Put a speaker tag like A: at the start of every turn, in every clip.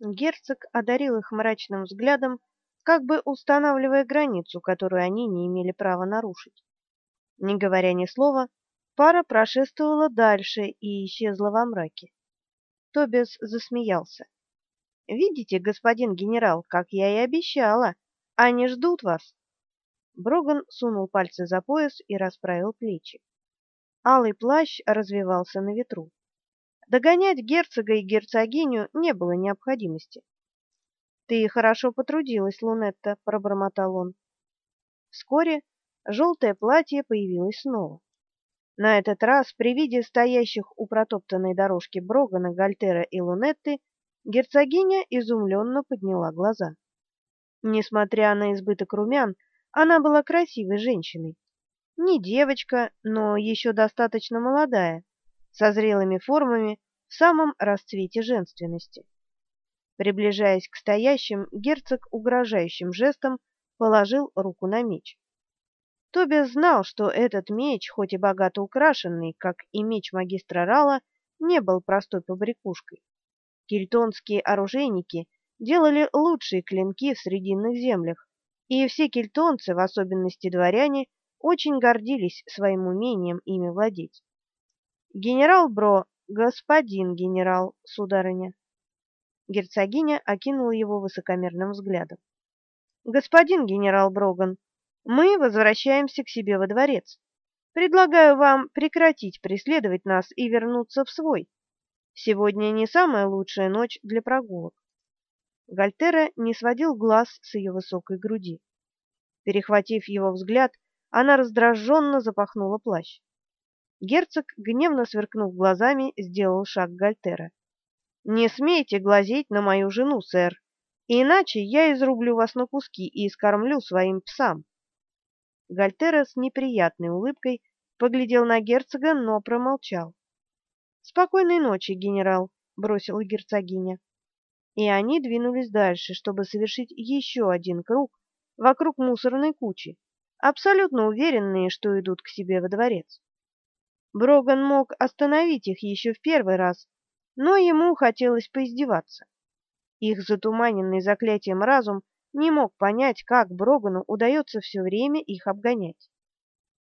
A: Герцог одарил их мрачным взглядом, как бы устанавливая границу, которую они не имели права нарушить. Не говоря ни слова, пара прошествовала дальше и исчезла во мраке. Тобиас засмеялся. Видите, господин генерал, как я и обещала, они ждут вас. Броган сунул пальцы за пояс и расправил плечи. Алый плащ развевался на ветру. Догонять герцога и герцогиню не было необходимости. Ты хорошо потрудилась, Лунетта, пробормотал он. Вскоре желтое платье появилось снова. На этот раз при виде стоящих у протоптанной дорожки Брогана, Гальтера и Лунетты герцогиня изумленно подняла глаза. Несмотря на избыток румян, она была красивой женщиной. Не девочка, но еще достаточно молодая, со зрелыми формами в самом расцвете женственности. Приближаясь к стоящим, герцог угрожающим жестом положил руку на меч. Тоби знал, что этот меч, хоть и богато украшенный, как и меч магистра Рала, не был простой побрякушкой. Кельтонские оружейники делали лучшие клинки в срединных землях, и все кельтонцы, в особенности дворяне, очень гордились своим умением ими владеть. Генерал Бро, господин генерал, сударыня. Герцогиня окинула его высокомерным взглядом. Господин генерал Броган, мы возвращаемся к себе во дворец. Предлагаю вам прекратить преследовать нас и вернуться в свой. Сегодня не самая лучшая ночь для прогулок. Гальтера не сводил глаз с ее высокой груди. Перехватив его взгляд, она раздраженно запахнула плащ. Герцог, гневно сверкнув глазами, сделал шаг к Гальтера. «Не смейте глазеть на мою жену, сэр, иначе я изрублю вас на куски и скормлю своим псам». Гальтера с неприятной улыбкой поглядел на герцога, но промолчал. «Спокойной ночи, генерал», — бросила герцогиня. И они двинулись дальше, чтобы совершить еще один круг вокруг мусорной кучи, абсолютно уверенные, что идут к себе во дворец. Броган мог остановить их еще в первый раз, но ему хотелось поиздеваться. Их затуманенный заклятием разум не мог понять, как Брогану удается все время их обгонять.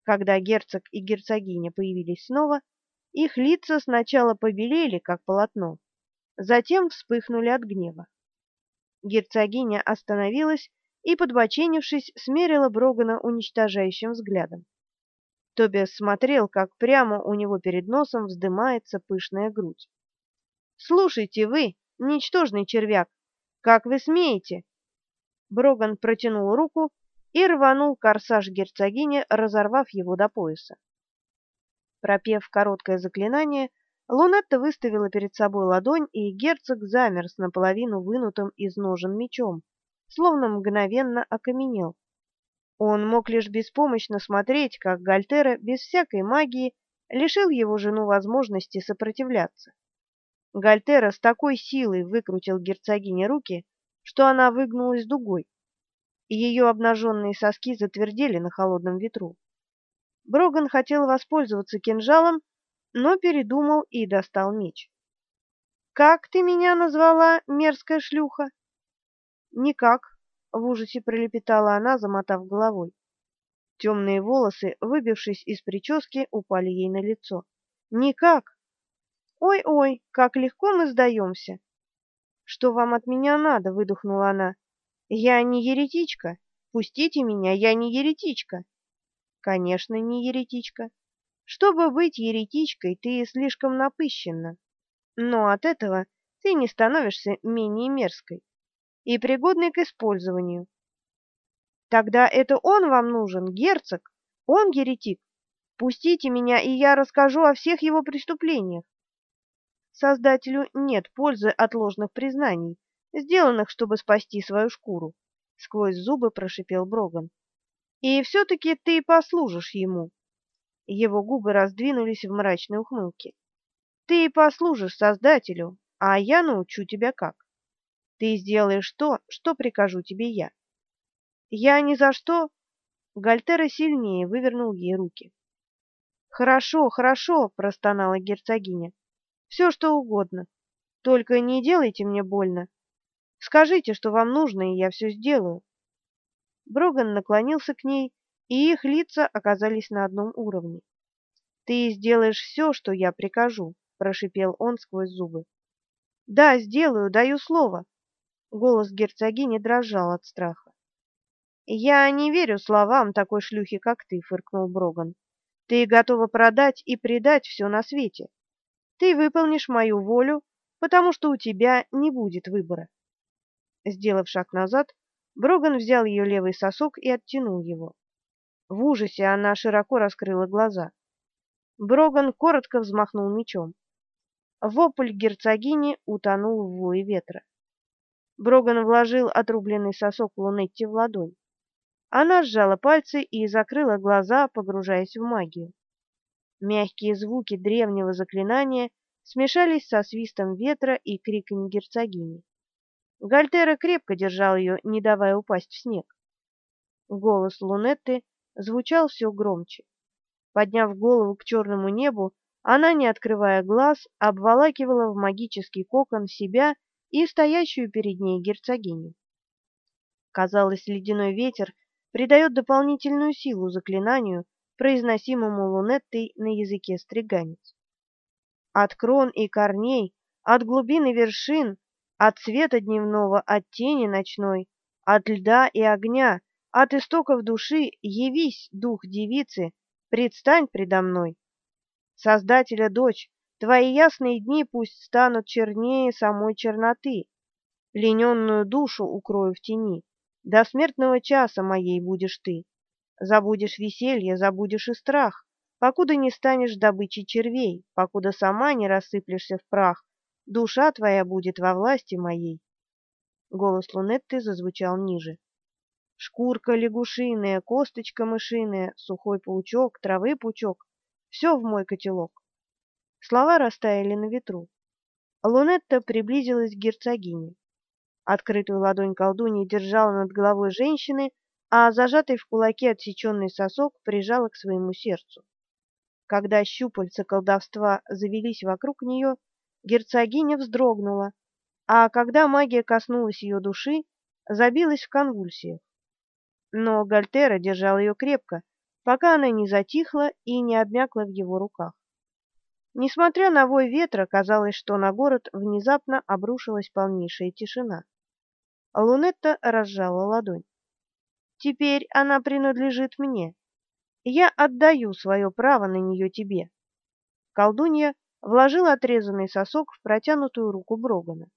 A: Когда герцог и герцогиня появились снова, их лица сначала побелели, как полотно, затем вспыхнули от гнева. Герцогиня остановилась и, подбоченившись, смерила Брогана уничтожающим взглядом. Тобиас смотрел, как прямо у него перед носом вздымается пышная грудь. «Слушайте вы, ничтожный червяк, как вы смеете?» Броган протянул руку и рванул корсаж герцогини, разорвав его до пояса. Пропев короткое заклинание, Лунетта выставила перед собой ладонь, и герцог замер с наполовину вынутым из ножен мечом, словно мгновенно окаменел. Он мог лишь беспомощно смотреть, как Гальтера без всякой магии лишил его жену возможности сопротивляться. Гальтера с такой силой выкрутил герцогине руки, что она выгнулась дугой, и ее обнаженные соски затвердели на холодном ветру. Броган хотел воспользоваться кинжалом, но передумал и достал меч. «Как ты меня назвала, мерзкая шлюха?» «Никак», в ужасе пролепетала она, замотав головой. Темные волосы, выбившись из прически, упали ей на лицо. Никак. Ой-ой, как легко мы сдаемся!» Что вам от меня надо, выдохнула она. Я не еретичка. Пустите меня, я не еретичка. Конечно, не еретичка. Чтобы быть еретичкой, ты слишком напыщенна. Но от этого ты не становишься менее мерзкой и пригодный к использованию. Тогда это он вам нужен, герцог, он еретик. Пустите меня, и я расскажу о всех его преступлениях. Создателю нет пользы от ложных признаний, сделанных, чтобы спасти свою шкуру, сквозь зубы прошипел Броган. И все таки ты послужишь ему. Его губы раздвинулись в мрачной ухмылке. Ты послужишь Создателю, а я научу тебя как. Ты сделаешь то, что прикажу тебе я. Я ни за что. Гальтера сильнее вывернул ей руки. Хорошо, хорошо, простонала герцогиня. Все, что угодно. Только не делайте мне больно. Скажите, что вам нужно, и я все сделаю. Броган наклонился к ней, и их лица оказались на одном уровне. Ты сделаешь все, что я прикажу, прошипел он сквозь зубы. Да, сделаю, даю слово. Голос герцогини дрожал от страха. Я не верю словам такой шлюхи, как ты, фыркнул Броган. Ты готова продать и предать все на свете. Ты выполнишь мою волю, потому что у тебя не будет выбора. Сделав шаг назад, Броган взял ее левый сосок и оттянул его. В ужасе она широко раскрыла глаза. Броган коротко взмахнул мечом. Вопль герцогини утонул в вое ветра. Броган вложил отрубленный сосок Лунетти в ладонь. Она сжала пальцы и закрыла глаза, погружаясь в магию. Мягкие звуки древнего заклинания смешались со свистом ветра и криками герцогини. Гальтера крепко держал ее, не давая упасть в снег. Голос Лунетты звучал все громче. Подняв голову к черному небу, она, не открывая глаз, обволакивала в магический кокон себя и стоящую перед ней герцогиню. Казалось, ледяной ветер придает дополнительную силу заклинанию, произносимому Лунеттой на языке стриганец. От крон и корней, от глубины вершин, от света дневного, от тени ночной, от льда и огня, от истоков души явись, дух девицы, предстань предо мной. Создателя дочь, твои ясные дни пусть станут чернее самой черноты. Плененную душу укрою в тени. До смертного часа моей будешь ты. Забудешь веселье, забудешь и страх, покуда не станешь добычей червей, покуда сама не рассыплешься в прах, Душа твоя будет во власти моей. Голос Лунетты зазвучал ниже. Шкурка лягушиная, косточка мышиная, сухой паучок, травы пучок — все в мой котелок. Слова растаяли на ветру. Лунетта приблизилась к герцогине. Открытую ладонь колдуньи держала над головой женщины, а зажатый в кулаке отсеченный сосок прижала к своему сердцу. Когда щупальца колдовства завелись вокруг нее, Герцогиня вздрогнула, а когда магия коснулась ее души, забилась в конвульсиях. Но Гальтера держал ее крепко, пока она не затихла и не обмякла в его руках. Несмотря на вой ветра, казалось, что на город внезапно обрушилась полнейшая тишина. Лунетта разжала ладонь. Теперь она принадлежит мне. Я отдаю свое право на нее тебе. Колдунья вложил отрезанный сосок в протянутую руку Брогана.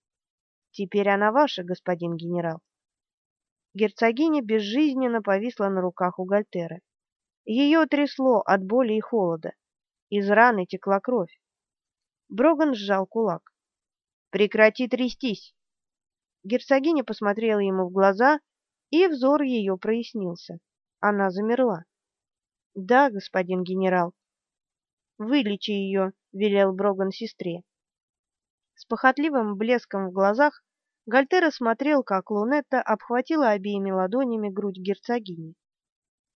A: Теперь она ваша, господин генерал. Герцогиня безжизненно повисла на руках у Гальтеры. Ее трясло от боли и холода. Из раны текла кровь. Броган сжал кулак. Прекрати трястись. Герцогиня посмотрела ему в глаза, и взор ее прояснился. Она замерла. Да, господин генерал. Вылечи ее, велел Броган сестре. С похотливым блеском в глазах Гальтера смотрел, как Лунетта обхватила обеими ладонями грудь герцогини.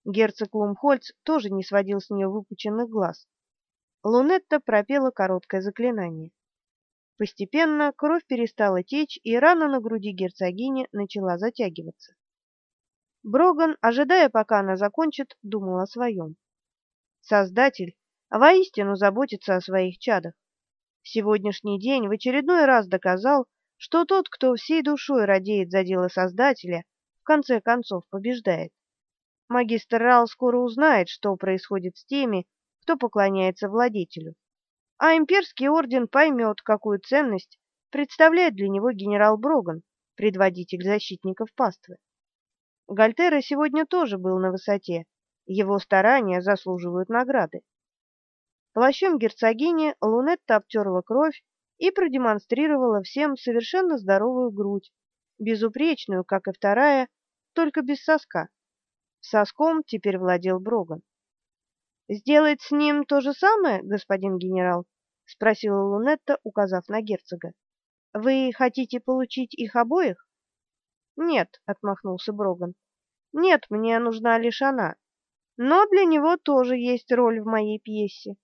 A: Герцог Лумхольц тоже не сводил с нее выпученных глаз. Лунетта пропела короткое заклинание. Постепенно кровь перестала течь, и рана на груди герцогини начала затягиваться. Броган, ожидая, пока она закончит, думал о своем. Создатель воистину заботится о своих чадах. Сегодняшний день в очередной раз доказал, что тот, кто всей душой радеет за дело Создателя, в конце концов побеждает. Магистр Рал скоро узнает, что происходит с теми, кто поклоняется владетелю. А имперский орден поймет, какую ценность представляет для него генерал Броган, предводитель защитников паствы. Гальтера сегодня тоже был на высоте. Его старания заслуживают награды. Плащом герцогини Лунетта обтерла кровь и продемонстрировала всем совершенно здоровую грудь, безупречную, как и вторая, только без соска. Соском теперь владел Броган. «Сделать с ним то же самое, господин генерал?» — спросила Лунетта, указав на герцога. «Вы хотите получить их обоих?» «Нет», — отмахнулся Броган. «Нет, мне нужна лишь она. Но для него тоже есть роль в моей пьесе.